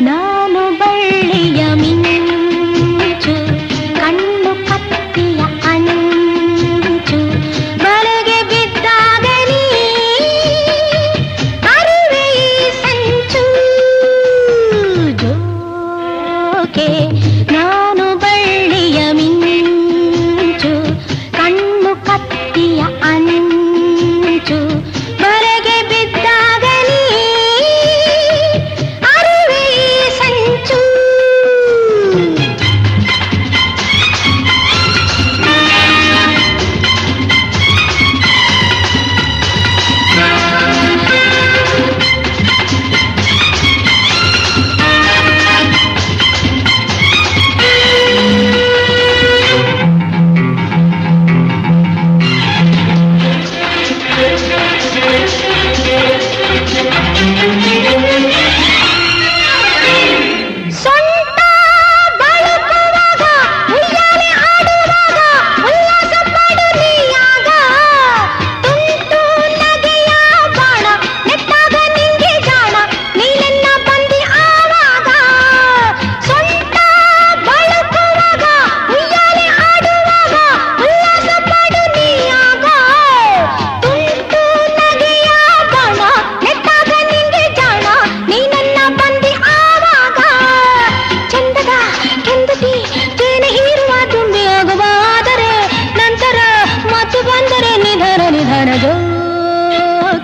ನಾನು ಬಳ್ಳಿಯ ಮಿಂಚು ಕಣ್ಣು ಕತ್ತಿಯ ಅಂಚು. ಬಲೆಗೆ ಬಿದ್ದಾಗ ಅರಿವೆ ಸಂಚು. ಜೋಕೆ ನಾನು ಬಳ್ಳಿಯ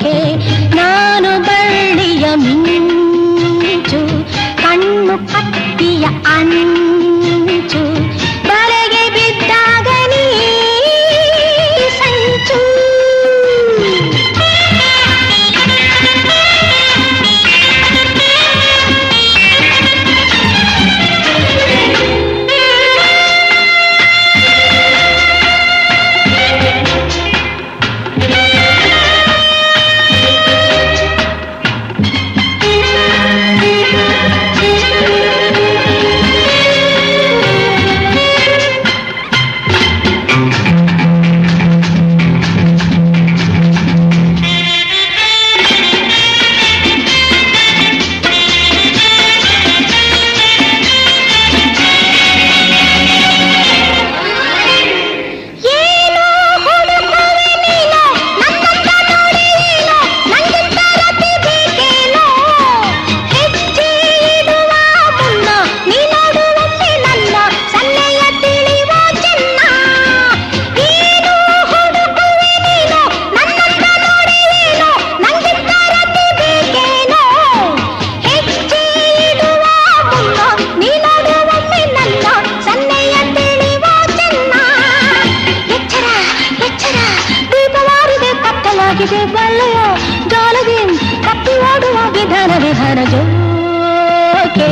ಜೋಕೆ ನಾನು ಬಳ್ಳಿಯ ಮಿಂಚು ಕಣ್ಣು ಕತ್ತಿಯ ಅಂಚು. తన జోకే